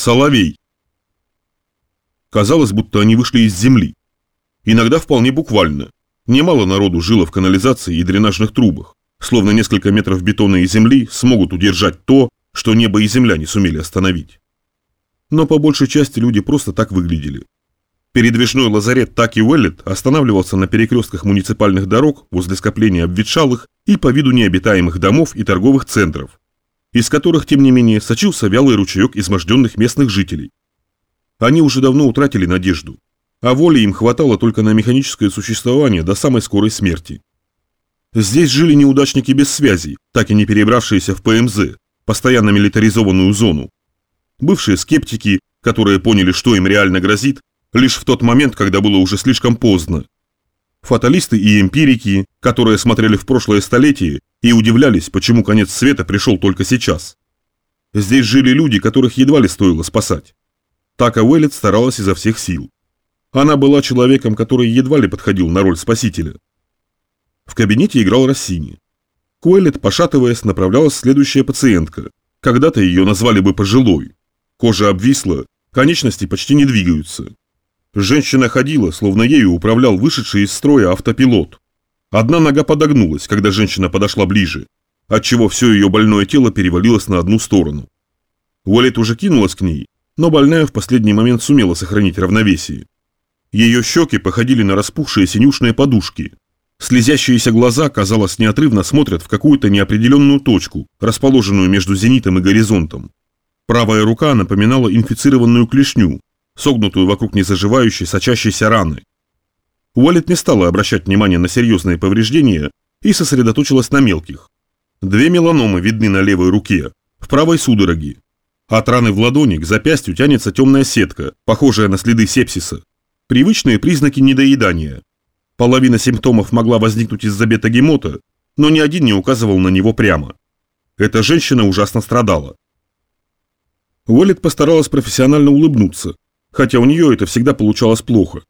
Соловей. Казалось, будто они вышли из земли. Иногда вполне буквально. Немало народу жило в канализации и дренажных трубах, словно несколько метров бетона и земли смогут удержать то, что небо и земля не сумели остановить. Но по большей части люди просто так выглядели. Передвижной лазарет Таки Уэллет останавливался на перекрестках муниципальных дорог возле скопления обветшалых и по виду необитаемых домов и торговых центров, из которых, тем не менее, сочился вялый ручеек изможденных местных жителей. Они уже давно утратили надежду, а воли им хватало только на механическое существование до самой скорой смерти. Здесь жили неудачники без связи, так и не перебравшиеся в ПМЗ, постоянно милитаризованную зону. Бывшие скептики, которые поняли, что им реально грозит, лишь в тот момент, когда было уже слишком поздно. Фаталисты и эмпирики, которые смотрели в прошлое столетие и удивлялись, почему конец света пришел только сейчас. Здесь жили люди, которых едва ли стоило спасать. Така Уэллет старалась изо всех сил. Она была человеком, который едва ли подходил на роль спасителя. В кабинете играл Рассини. Куэллет, пошатываясь, направлялась следующая пациентка. Когда-то ее назвали бы пожилой. Кожа обвисла, конечности почти не двигаются. Женщина ходила, словно ею управлял вышедший из строя автопилот. Одна нога подогнулась, когда женщина подошла ближе, отчего все ее больное тело перевалилось на одну сторону. Уоллет уже кинулась к ней, но больная в последний момент сумела сохранить равновесие. Ее щеки походили на распухшие синюшные подушки. Слезящиеся глаза, казалось, неотрывно смотрят в какую-то неопределенную точку, расположенную между зенитом и горизонтом. Правая рука напоминала инфицированную клешню, согнутую вокруг незаживающей, сочащейся раны. Уоллет не стала обращать внимание на серьезные повреждения и сосредоточилась на мелких. Две меланомы видны на левой руке, в правой судороги. От раны в ладони к запястью тянется темная сетка, похожая на следы сепсиса. Привычные признаки недоедания. Половина симптомов могла возникнуть из-за бета-гемота, но ни один не указывал на него прямо. Эта женщина ужасно страдала. Уоллет постаралась профессионально улыбнуться, хотя у нее это всегда получалось плохо.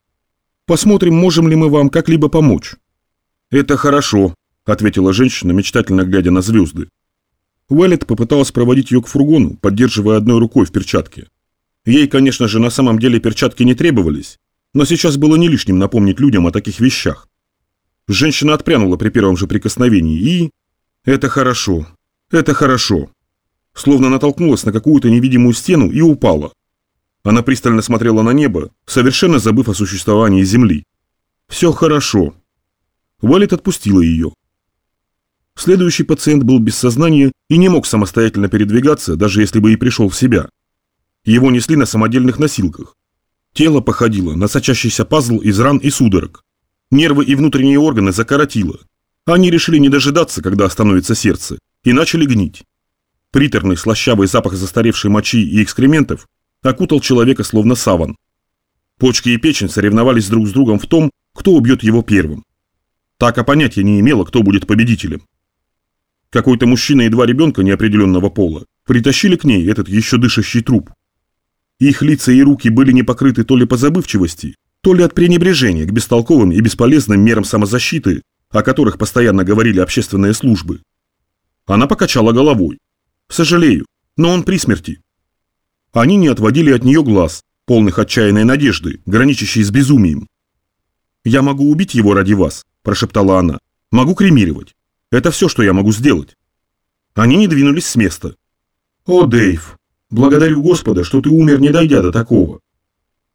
Посмотрим, можем ли мы вам как-либо помочь. Это хорошо, ответила женщина, мечтательно глядя на звезды. Уэллет попыталась проводить ее к фургону, поддерживая одной рукой в перчатке. Ей, конечно же, на самом деле перчатки не требовались, но сейчас было не лишним напомнить людям о таких вещах. Женщина отпрянула при первом же прикосновении и... Это хорошо. Это хорошо. Словно натолкнулась на какую-то невидимую стену и упала. Она пристально смотрела на небо, совершенно забыв о существовании Земли. «Все хорошо». Валет отпустила ее. Следующий пациент был без сознания и не мог самостоятельно передвигаться, даже если бы и пришел в себя. Его несли на самодельных носилках. Тело походило на сочащийся пазл из ран и судорог. Нервы и внутренние органы закоротило. Они решили не дожидаться, когда остановится сердце, и начали гнить. Приторный слащавый запах застаревшей мочи и экскрементов окутал человека словно саван. Почки и печень соревновались друг с другом в том, кто убьет его первым. Так а понятия не имела, кто будет победителем. Какой-то мужчина и два ребенка неопределенного пола притащили к ней этот еще дышащий труп. Их лица и руки были не покрыты то ли по забывчивости, то ли от пренебрежения к бестолковым и бесполезным мерам самозащиты, о которых постоянно говорили общественные службы. Она покачала головой. «Сожалею, но он при смерти. Они не отводили от нее глаз, полных отчаянной надежды, граничащей с безумием. «Я могу убить его ради вас», – прошептала она. «Могу кремировать. Это все, что я могу сделать». Они не двинулись с места. «О, Дэйв, благодарю Господа, что ты умер, не дойдя до такого».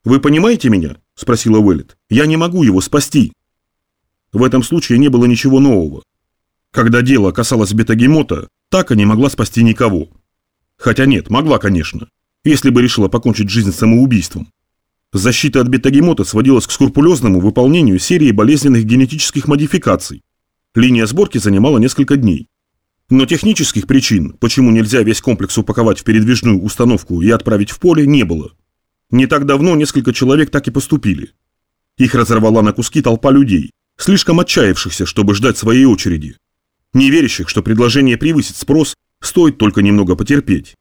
«Вы понимаете меня?» – спросила Уэллет. «Я не могу его спасти». В этом случае не было ничего нового. Когда дело касалось бетагемота, Така не могла спасти никого. Хотя нет, могла, конечно если бы решила покончить жизнь самоубийством. Защита от бетагемота сводилась к скрупулезному выполнению серии болезненных генетических модификаций. Линия сборки занимала несколько дней. Но технических причин, почему нельзя весь комплекс упаковать в передвижную установку и отправить в поле, не было. Не так давно несколько человек так и поступили. Их разорвала на куски толпа людей, слишком отчаявшихся, чтобы ждать своей очереди. Не верящих, что предложение превысит спрос, стоит только немного потерпеть.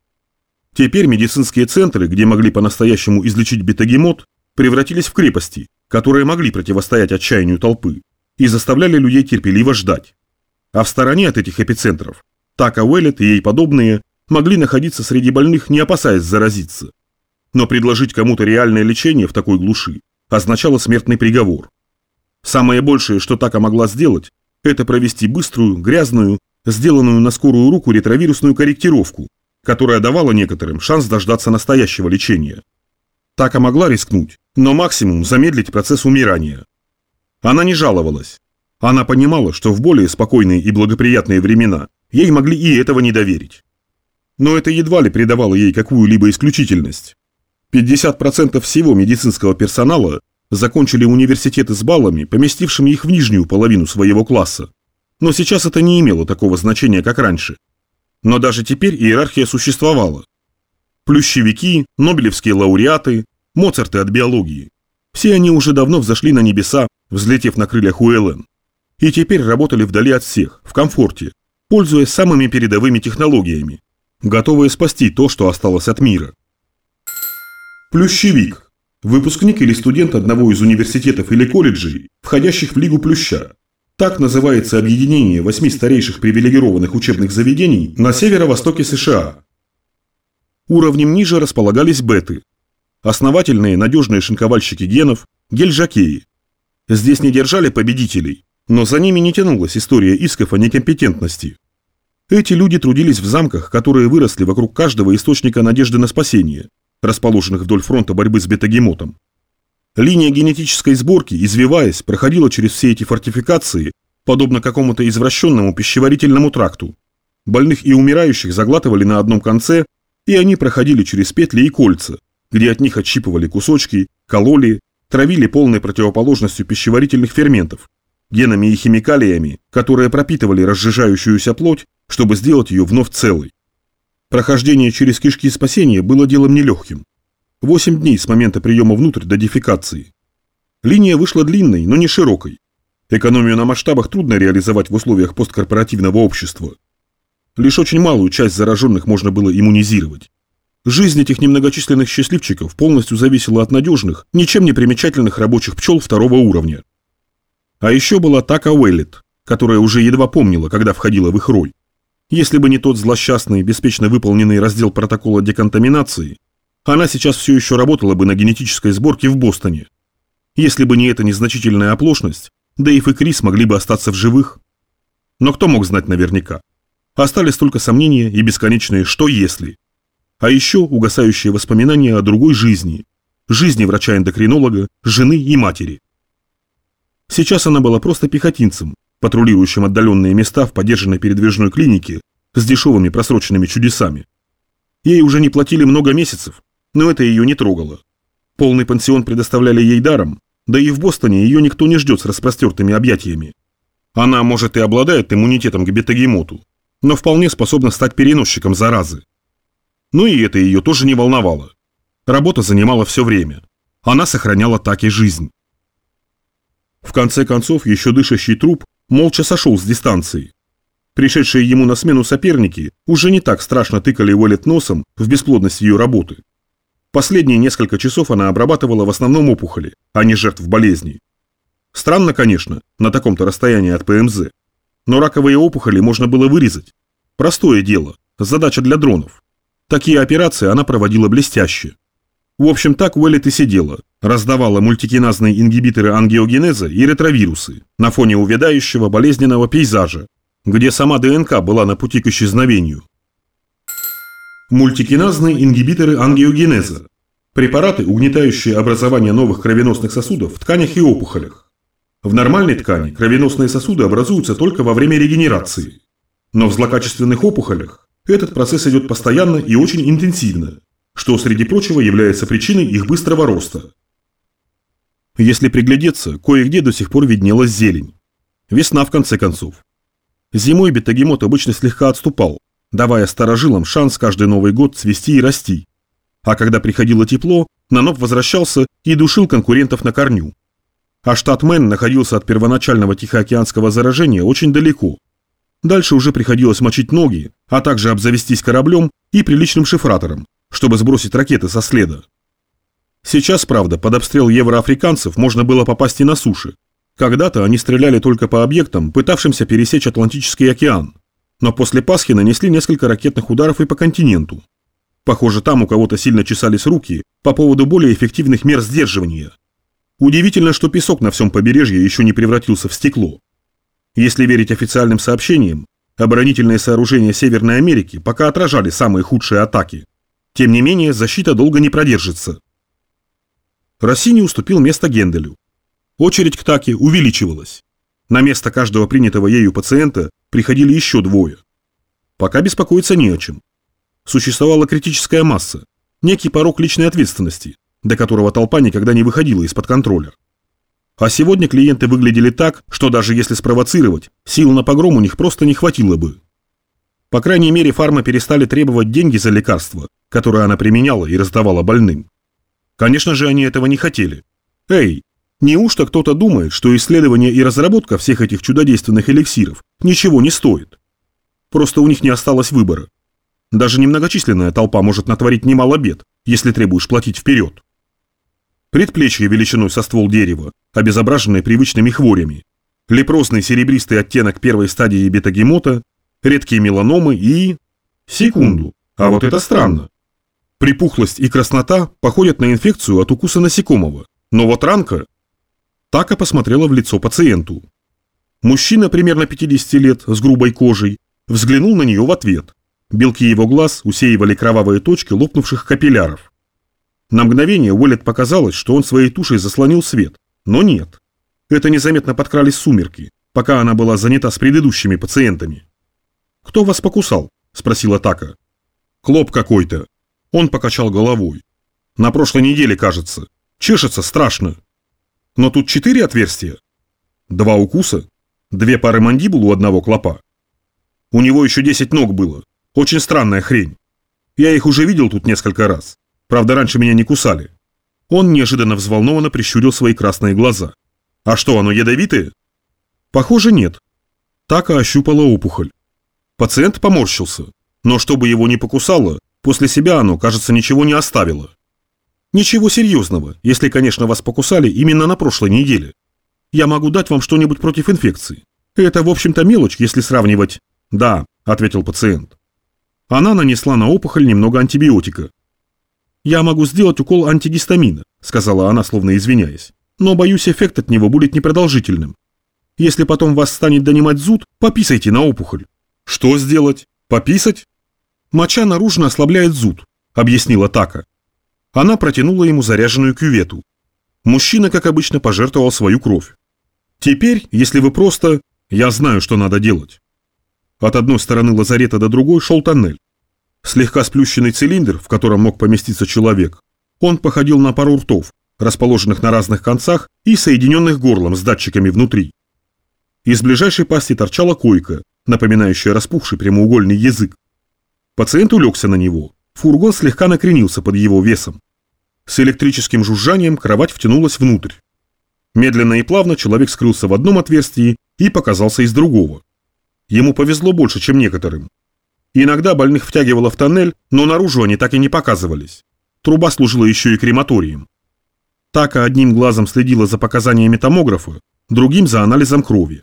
Теперь медицинские центры, где могли по-настоящему излечить бетагемот, превратились в крепости, которые могли противостоять отчаянию толпы и заставляли людей терпеливо ждать. А в стороне от этих эпицентров Така Уэллет и ей подобные могли находиться среди больных, не опасаясь заразиться. но предложить кому-то реальное лечение в такой глуши означало смертный приговор. Самое большее, что Така могла сделать, это провести быструю, грязную, сделанную на скорую руку ретровирусную корректировку, которая давала некоторым шанс дождаться настоящего лечения. Така могла рискнуть, но максимум замедлить процесс умирания. Она не жаловалась. Она понимала, что в более спокойные и благоприятные времена ей могли и этого не доверить. Но это едва ли придавало ей какую-либо исключительность. 50% всего медицинского персонала закончили университеты с баллами, поместившими их в нижнюю половину своего класса. Но сейчас это не имело такого значения, как раньше. Но даже теперь иерархия существовала. Плющевики, нобелевские лауреаты, Моцарты от биологии. Все они уже давно взошли на небеса, взлетев на крыльях УЛН. И теперь работали вдали от всех, в комфорте, пользуясь самыми передовыми технологиями, готовые спасти то, что осталось от мира. Плющевик. Выпускник или студент одного из университетов или колледжей, входящих в Лигу Плюща. Так называется объединение восьми старейших привилегированных учебных заведений на северо-востоке США. Уровнем ниже располагались беты. Основательные надежные шинковальщики генов, гельжакеи. Здесь не держали победителей, но за ними не тянулась история исков о некомпетентности. Эти люди трудились в замках, которые выросли вокруг каждого источника надежды на спасение, расположенных вдоль фронта борьбы с бетагемотом. Линия генетической сборки, извиваясь, проходила через все эти фортификации, подобно какому-то извращенному пищеварительному тракту. Больных и умирающих заглатывали на одном конце, и они проходили через петли и кольца, где от них отщипывали кусочки, кололи, травили полной противоположностью пищеварительных ферментов, генами и химикалиями, которые пропитывали разжижающуюся плоть, чтобы сделать ее вновь целой. Прохождение через кишки спасения было делом нелегким. Восемь дней с момента приема внутрь до дефекации. Линия вышла длинной, но не широкой. Экономию на масштабах трудно реализовать в условиях посткорпоративного общества. Лишь очень малую часть зараженных можно было иммунизировать. Жизнь этих немногочисленных счастливчиков полностью зависела от надежных, ничем не примечательных рабочих пчел второго уровня. А еще была Така Уэллет, которая уже едва помнила, когда входила в их роль. Если бы не тот злосчастный, беспечно выполненный раздел протокола деконтаминации, она сейчас все еще работала бы на генетической сборке в Бостоне. Если бы не эта незначительная оплошность, Дэйв и Крис могли бы остаться в живых. Но кто мог знать наверняка? Остались только сомнения и бесконечные «что если?». А еще угасающие воспоминания о другой жизни. Жизни врача-эндокринолога, жены и матери. Сейчас она была просто пехотинцем, патрулирующим отдаленные места в поддержанной передвижной клинике с дешевыми просроченными чудесами. Ей уже не платили много месяцев, но это ее не трогало. Полный пансион предоставляли ей даром, да и в Бостоне ее никто не ждет с распростертыми объятиями. Она, может, и обладает иммунитетом к бетагемоту, но вполне способна стать переносчиком заразы. Но и это ее тоже не волновало. Работа занимала все время. Она сохраняла так и жизнь. В конце концов, еще дышащий труп молча сошел с дистанции. Пришедшие ему на смену соперники уже не так страшно тыкали Уэллет носом в бесплодность ее работы. Последние несколько часов она обрабатывала в основном опухоли, а не жертв болезней. Странно, конечно, на таком-то расстоянии от ПМЗ. Но раковые опухоли можно было вырезать. Простое дело, задача для дронов. Такие операции она проводила блестяще. В общем, так Уэллет и сидела, раздавала мультикиназные ингибиторы ангиогенеза и ретровирусы на фоне увядающего болезненного пейзажа, где сама ДНК была на пути к исчезновению. Мультикиназные ингибиторы ангиогенеза – препараты, угнетающие образование новых кровеносных сосудов в тканях и опухолях. В нормальной ткани кровеносные сосуды образуются только во время регенерации. Но в злокачественных опухолях этот процесс идет постоянно и очень интенсивно, что, среди прочего, является причиной их быстрого роста. Если приглядеться, кое-где до сих пор виднелась зелень. Весна, в конце концов. Зимой бетагемот обычно слегка отступал, давая старожилам шанс каждый Новый год цвести и расти. А когда приходило тепло, Наноп возвращался и душил конкурентов на корню. А штат Мэн находился от первоначального тихоокеанского заражения очень далеко. Дальше уже приходилось мочить ноги, а также обзавестись кораблем и приличным шифратором, чтобы сбросить ракеты со следа. Сейчас, правда, под обстрел евроафриканцев можно было попасть и на суше. Когда-то они стреляли только по объектам, пытавшимся пересечь Атлантический океан. Но после Пасхи нанесли несколько ракетных ударов и по континенту. Похоже, там у кого-то сильно чесались руки по поводу более эффективных мер сдерживания. Удивительно, что песок на всем побережье еще не превратился в стекло. Если верить официальным сообщениям, оборонительные сооружения Северной Америки пока отражали самые худшие атаки. Тем не менее, защита долго не продержится. Россини уступил место Генделю. Очередь к Таке увеличивалась. На место каждого принятого ею пациента приходили еще двое. Пока беспокоиться не о чем. Существовала критическая масса, некий порог личной ответственности, до которого толпа никогда не выходила из-под контроля. А сегодня клиенты выглядели так, что даже если спровоцировать, сил на погром у них просто не хватило бы. По крайней мере, фарма перестали требовать деньги за лекарства, которые она применяла и раздавала больным. Конечно же, они этого не хотели. Эй, неужто кто-то думает, что исследование и разработка всех этих чудодейственных эликсиров ничего не стоит? Просто у них не осталось выбора. Даже немногочисленная толпа может натворить немало бед, если требуешь платить вперед. Предплечье величиной со ствол дерева, обезображенное привычными хворями, лепрозный серебристый оттенок первой стадии бета-гемота, редкие меланомы и... Секунду, а вот это странно. Припухлость и краснота походят на инфекцию от укуса насекомого, но вот ранка... Така посмотрела в лицо пациенту. Мужчина примерно 50 лет с грубой кожей взглянул на нее в ответ. Белки его глаз усеивали кровавые точки лопнувших капилляров. На мгновение Уоллет показалось, что он своей тушей заслонил свет, но нет. Это незаметно подкрались сумерки, пока она была занята с предыдущими пациентами. «Кто вас покусал?» – спросила Така. «Клоп какой-то». Он покачал головой. «На прошлой неделе, кажется. Чешется страшно. Но тут четыре отверстия. Два укуса, две пары мандибул у одного клопа. У него еще десять ног было. Очень странная хрень. Я их уже видел тут несколько раз. Правда, раньше меня не кусали. Он неожиданно взволнованно прищурил свои красные глаза. А что, оно ядовитое? Похоже, нет. Така ощупала опухоль. Пациент поморщился, но чтобы его не покусало, после себя оно, кажется, ничего не оставило. Ничего серьезного, если, конечно, вас покусали именно на прошлой неделе. Я могу дать вам что-нибудь против инфекции. Это, в общем-то, мелочь, если сравнивать... Да, ответил пациент. Она нанесла на опухоль немного антибиотика, «Я могу сделать укол антигистамина», – сказала она, словно извиняясь. «Но, боюсь, эффект от него будет непродолжительным. Если потом вас станет донимать зуд, пописайте на опухоль». «Что сделать? Пописать?» «Моча наружно ослабляет зуд», – объяснила Така. Она протянула ему заряженную кювету. Мужчина, как обычно, пожертвовал свою кровь. «Теперь, если вы просто... Я знаю, что надо делать». От одной стороны лазарета до другой шел тоннель. Слегка сплющенный цилиндр, в котором мог поместиться человек, он походил на пару ртов, расположенных на разных концах и соединенных горлом с датчиками внутри. Из ближайшей пасти торчала койка, напоминающая распухший прямоугольный язык. Пациент улегся на него. Фургон слегка накренился под его весом. С электрическим жужжанием кровать втянулась внутрь. Медленно и плавно человек скрылся в одном отверстии и показался из другого. Ему повезло больше, чем некоторым. Иногда больных втягивало в тоннель, но наружу они так и не показывались. Труба служила еще и крематорием. Така одним глазом следила за показаниями томографа, другим за анализом крови.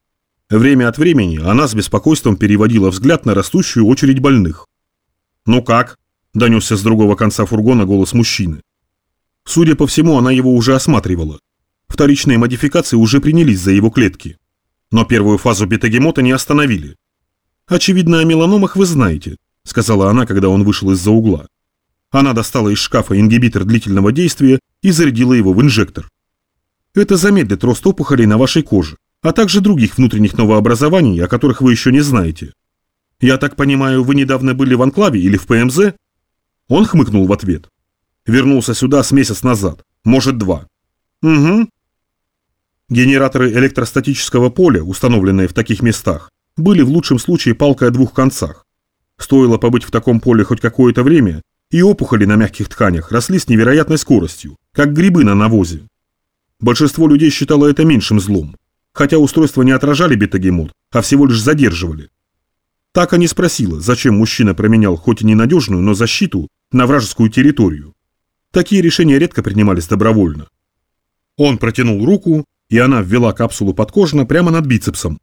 Время от времени она с беспокойством переводила взгляд на растущую очередь больных. «Ну как?» – донесся с другого конца фургона голос мужчины. Судя по всему, она его уже осматривала. Вторичные модификации уже принялись за его клетки. Но первую фазу бетагемота не остановили. «Очевидно, о меланомах вы знаете», – сказала она, когда он вышел из-за угла. Она достала из шкафа ингибитор длительного действия и зарядила его в инжектор. Это замедлит рост опухолей на вашей коже, а также других внутренних новообразований, о которых вы еще не знаете. Я так понимаю, вы недавно были в Анклаве или в ПМЗ? Он хмыкнул в ответ. Вернулся сюда с месяц назад, может два. Угу. Генераторы электростатического поля, установленные в таких местах, были в лучшем случае палкой о двух концах. Стоило побыть в таком поле хоть какое-то время, и опухоли на мягких тканях росли с невероятной скоростью, как грибы на навозе. Большинство людей считало это меньшим злом, хотя устройства не отражали бета-гемот, а всего лишь задерживали. Так они спросила, зачем мужчина променял хоть и ненадежную, но защиту на вражескую территорию. Такие решения редко принимались добровольно. Он протянул руку, и она ввела капсулу подкожно прямо над бицепсом,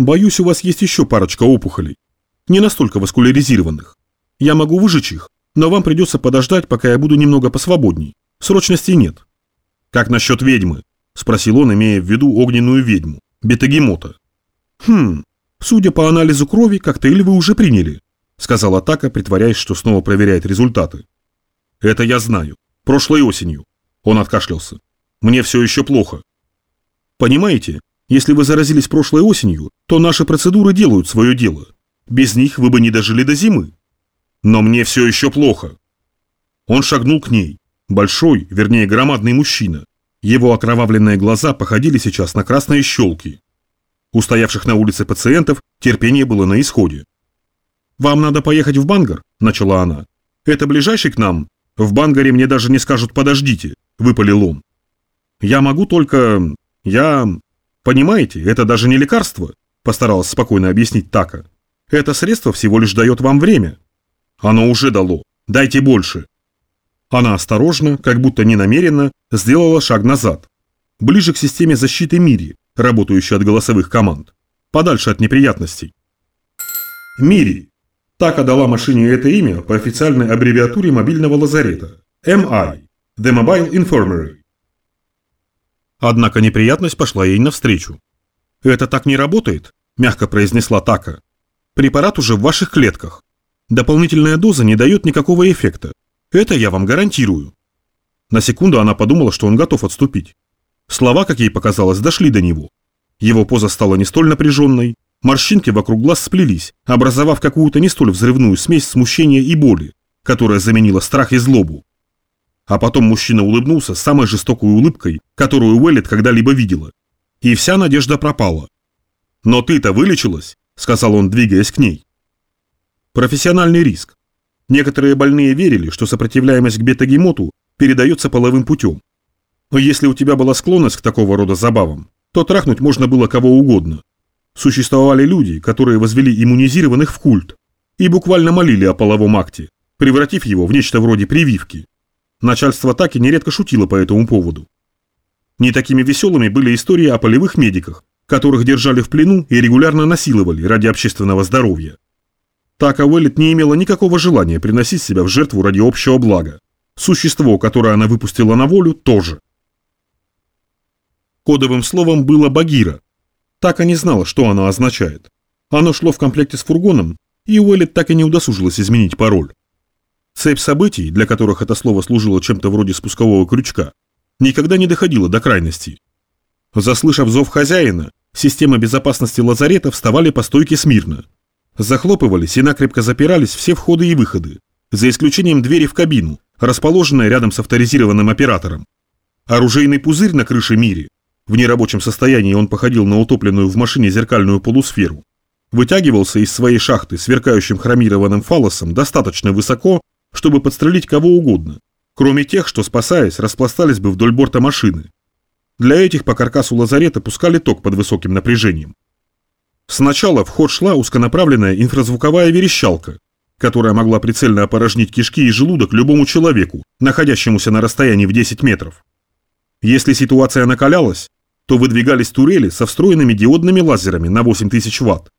Боюсь, у вас есть еще парочка опухолей. Не настолько васкуляризированных. Я могу выжечь их, Но вам придется подождать, пока я буду немного посвободней. Срочности нет. Как насчет ведьмы? Спросил он, имея в виду огненную ведьму, бетагемота. Хм, судя по анализу крови, коктейль вы уже приняли, сказала Така, притворяясь, что снова проверяет результаты. Это я знаю. Прошлой осенью. Он откашлялся. Мне все еще плохо. Понимаете, если вы заразились прошлой осенью, то наши процедуры делают свое дело. Без них вы бы не дожили до зимы. Но мне все еще плохо. Он шагнул к ней. Большой, вернее громадный мужчина. Его окровавленные глаза походили сейчас на красные щелки. У стоявших на улице пациентов терпение было на исходе. «Вам надо поехать в Бангар», – начала она. «Это ближайший к нам. В Бангаре мне даже не скажут «подождите», – выпалил он. «Я могу только... я... понимаете, это даже не лекарство», – постаралась спокойно объяснить Така. «Это средство всего лишь дает вам время». «Оно уже дало. Дайте больше». Она осторожно, как будто не намеренно, сделала шаг назад. Ближе к системе защиты Мири, работающей от голосовых команд. Подальше от неприятностей. Мири. Так отдала машине это имя по официальной аббревиатуре мобильного лазарета. MI. The Mobile Infirmary. Однако неприятность пошла ей навстречу. «Это так не работает», – мягко произнесла Така. «Препарат уже в ваших клетках. Дополнительная доза не дает никакого эффекта. Это я вам гарантирую». На секунду она подумала, что он готов отступить. Слова, как ей показалось, дошли до него. Его поза стала не столь напряженной, Морщинки вокруг глаз сплелись, образовав какую-то не столь взрывную смесь смущения и боли, которая заменила страх и злобу. А потом мужчина улыбнулся самой жестокой улыбкой, которую Уэллет когда-либо видела. И вся надежда пропала. «Но ты-то вылечилась», — сказал он, двигаясь к ней. Профессиональный риск. Некоторые больные верили, что сопротивляемость к бета-гемоту передается половым путем. Но если у тебя была склонность к такого рода забавам, то трахнуть можно было кого угодно. Существовали люди, которые возвели иммунизированных в культ и буквально молили о половом акте, превратив его в нечто вроде прививки. Начальство так и нередко шутило по этому поводу. Не такими веселыми были истории о полевых медиках, которых держали в плену и регулярно насиловали ради общественного здоровья. Така Уэллет не имела никакого желания приносить себя в жертву ради общего блага. Существо, которое она выпустила на волю, тоже. Кодовым словом было «багира», так и не знала, что оно означает. Оно шло в комплекте с фургоном, и Уэллет так и не удосужилась изменить пароль. Цепь событий, для которых это слово служило чем-то вроде спускового крючка, никогда не доходила до крайности. Заслышав зов хозяина, система безопасности лазарета вставали по стойке смирно. Захлопывались и накрепко запирались все входы и выходы, за исключением двери в кабину, расположенной рядом с авторизированным оператором. Оружейный пузырь на крыше Мири в нерабочем состоянии он походил на утопленную в машине зеркальную полусферу. Вытягивался из своей шахты сверкающим хромированным фалосом достаточно высоко, чтобы подстрелить кого угодно, кроме тех, что, спасаясь, распластались бы вдоль борта машины. Для этих по каркасу лазарета пускали ток под высоким напряжением. Сначала в ход шла узконаправленная инфразвуковая верещалка, которая могла прицельно опорожнить кишки и желудок любому человеку, находящемуся на расстоянии в 10 метров. Если ситуация накалялась, то выдвигались турели со встроенными диодными лазерами на 8000 Вт.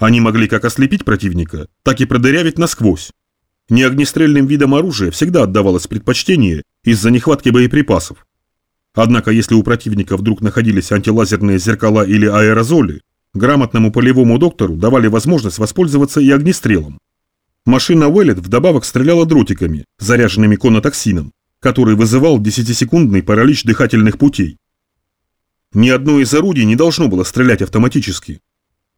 Они могли как ослепить противника, так и продырявить насквозь. Неогнестрельным видом оружия всегда отдавалось предпочтение из-за нехватки боеприпасов. Однако если у противника вдруг находились антилазерные зеркала или аэрозоли, грамотному полевому доктору давали возможность воспользоваться и огнестрелом. Машина Уэллет вдобавок стреляла дротиками, заряженными конотоксином, который вызывал 10-секундный паралич дыхательных путей. Ни одно из орудий не должно было стрелять автоматически.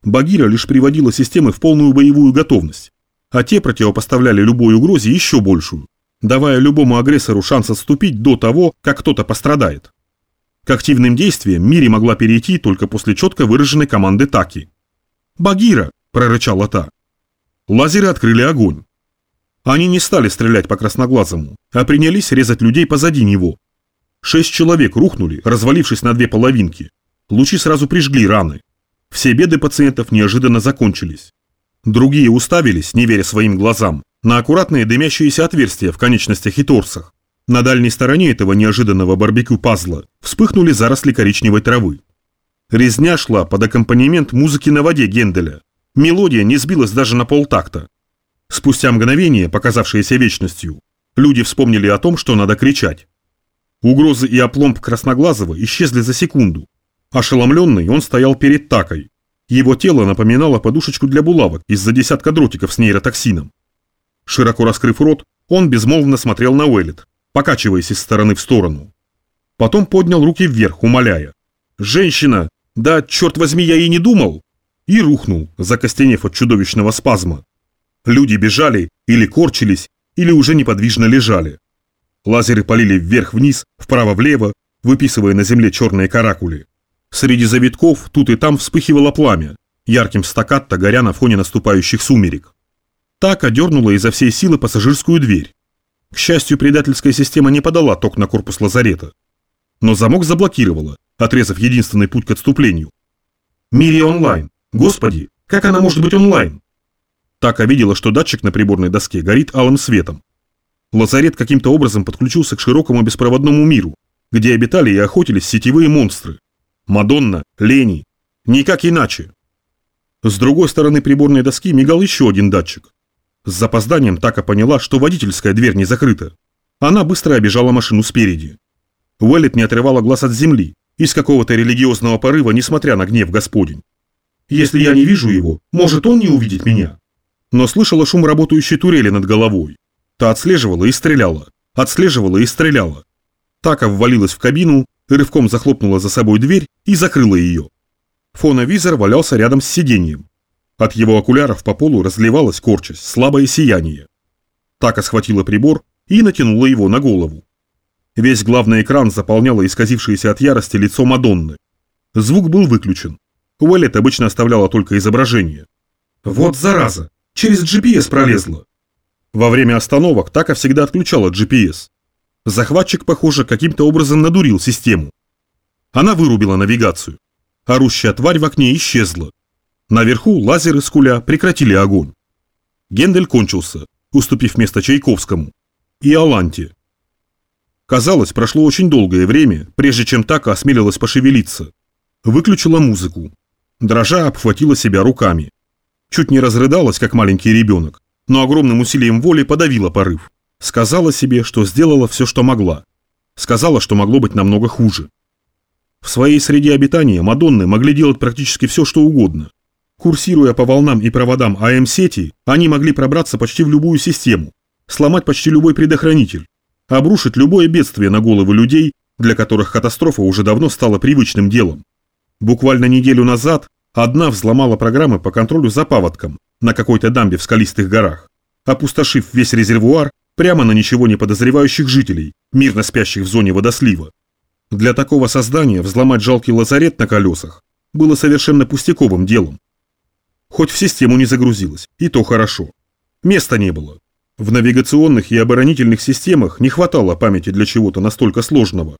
Багира лишь приводила системы в полную боевую готовность, а те противопоставляли любой угрозе еще большую, давая любому агрессору шанс отступить до того, как кто-то пострадает. К активным действиям Мири могла перейти только после четко выраженной команды Таки. «Багира!» – прорычала та. Лазеры открыли огонь. Они не стали стрелять по красноглазому, а принялись резать людей позади него, Шесть человек рухнули, развалившись на две половинки. Лучи сразу прижгли раны. Все беды пациентов неожиданно закончились. Другие уставились, не веря своим глазам, на аккуратные дымящиеся отверстия в конечностях и торсах. На дальней стороне этого неожиданного барбекю-пазла вспыхнули заросли коричневой травы. Резня шла под аккомпанемент музыки на воде Генделя. Мелодия не сбилась даже на полтакта. Спустя мгновение, показавшееся вечностью, люди вспомнили о том, что надо кричать. Угрозы и опломб Красноглазого исчезли за секунду. Ошеломленный, он стоял перед Такой. Его тело напоминало подушечку для булавок из-за десятка дротиков с нейротоксином. Широко раскрыв рот, он безмолвно смотрел на Уэллет, покачиваясь из стороны в сторону. Потом поднял руки вверх, умоляя. «Женщина! Да, черт возьми, я и не думал!» И рухнул, закостенев от чудовищного спазма. Люди бежали, или корчились, или уже неподвижно лежали. Лазеры полили вверх-вниз, вправо-влево, выписывая на земле черные каракули. Среди завитков тут и там вспыхивало пламя, ярким стаккатто горя на фоне наступающих сумерек. Так одернула изо всей силы пассажирскую дверь. К счастью, предательская система не подала ток на корпус лазарета. Но замок заблокировала, отрезав единственный путь к отступлению. Мири онлайн. Господи, как она может быть онлайн? Так видела, что датчик на приборной доске горит алым светом. Лазарет каким-то образом подключился к широкому беспроводному миру, где обитали и охотились сетевые монстры. Мадонна, Лени. Никак иначе. С другой стороны приборной доски мигал еще один датчик. С запозданием Така поняла, что водительская дверь не закрыта. Она быстро обежала машину спереди. Уэллет не отрывала глаз от земли, из какого-то религиозного порыва, несмотря на гнев Господень. «Если я не вижу его, может он не увидеть меня?» Но слышала шум работающей турели над головой. Та отслеживала и стреляла, отслеживала и стреляла. Така ввалилась в кабину, рывком захлопнула за собой дверь и закрыла ее. Фоновизор валялся рядом с сиденьем. От его окуляров по полу разливалось, корчась, слабое сияние. Така схватила прибор и натянула его на голову. Весь главный экран заполняло исказившееся от ярости лицо Мадонны. Звук был выключен. Уэллет обычно оставляла только изображение. «Вот зараза! Через GPS пролезла!» Во время остановок Така всегда отключала GPS. Захватчик, похоже, каким-то образом надурил систему. Она вырубила навигацию. Орущая тварь в окне исчезла. Наверху лазеры с куля прекратили огонь. Гендель кончился, уступив место Чайковскому. И Аланте. Казалось, прошло очень долгое время, прежде чем Така осмелилась пошевелиться. Выключила музыку. Дрожа обхватила себя руками. Чуть не разрыдалась, как маленький ребенок, но огромным усилием воли подавила порыв. Сказала себе, что сделала все, что могла. Сказала, что могло быть намного хуже. В своей среде обитания Мадонны могли делать практически все, что угодно. Курсируя по волнам и проводам АМ-сети, они могли пробраться почти в любую систему, сломать почти любой предохранитель, обрушить любое бедствие на головы людей, для которых катастрофа уже давно стала привычным делом. Буквально неделю назад одна взломала программы по контролю за паводком на какой-то дамбе в скалистых горах, опустошив весь резервуар прямо на ничего не подозревающих жителей, мирно спящих в зоне водослива. Для такого создания взломать жалкий лазарет на колесах было совершенно пустяковым делом. Хоть в систему не загрузилось, и то хорошо. Места не было. В навигационных и оборонительных системах не хватало памяти для чего-то настолько сложного.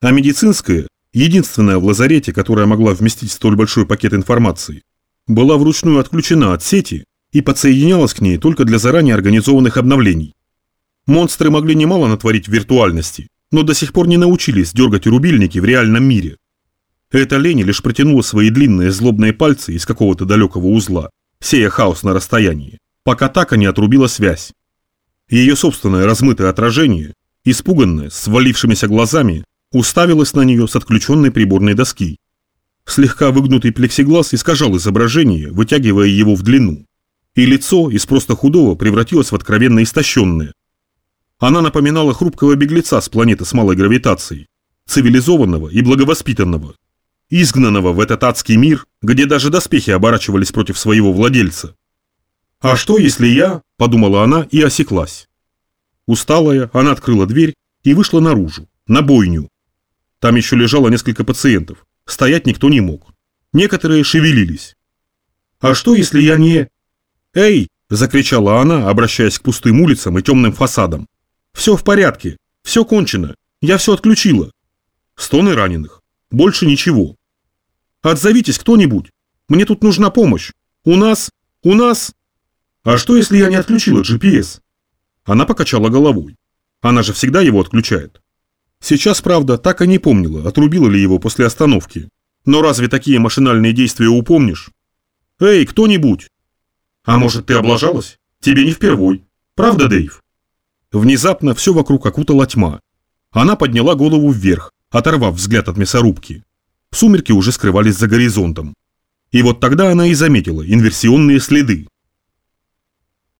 А медицинская, единственная в лазарете, которая могла вместить столь большой пакет информации, была вручную отключена от сети и подсоединялась к ней только для заранее организованных обновлений. Монстры могли немало натворить в виртуальности, но до сих пор не научились дергать рубильники в реальном мире. Эта лень лишь протянула свои длинные злобные пальцы из какого-то далекого узла, сея хаос на расстоянии, пока так и не отрубила связь. Ее собственное размытое отражение, испуганное, с валившимися глазами, уставилось на нее с отключенной приборной доски. Слегка выгнутый плексиглаз искажал изображение, вытягивая его в длину. И лицо из просто худого превратилось в откровенно истощенное. Она напоминала хрупкого беглеца с планеты с малой гравитацией, цивилизованного и благовоспитанного, изгнанного в этот адский мир, где даже доспехи оборачивались против своего владельца. «А что, если я...» – подумала она и осеклась. Усталая, она открыла дверь и вышла наружу, на бойню. Там еще лежало несколько пациентов. Стоять никто не мог. Некоторые шевелились. «А что, если я не...» «Эй!» – закричала она, обращаясь к пустым улицам и темным фасадам. «Все в порядке. Все кончено. Я все отключила». Стоны раненых. Больше ничего. «Отзовитесь кто-нибудь. Мне тут нужна помощь. У нас... У нас...» «А что, если я не отключила GPS?» Она покачала головой. Она же всегда его отключает. Сейчас, правда, так и не помнила, отрубила ли его после остановки. Но разве такие машинальные действия упомнишь? «Эй, кто-нибудь!» «А может, ты облажалась? Тебе не впервой. Правда, Дэйв? Внезапно все вокруг окутала тьма. Она подняла голову вверх, оторвав взгляд от мясорубки. Сумерки уже скрывались за горизонтом. И вот тогда она и заметила инверсионные следы.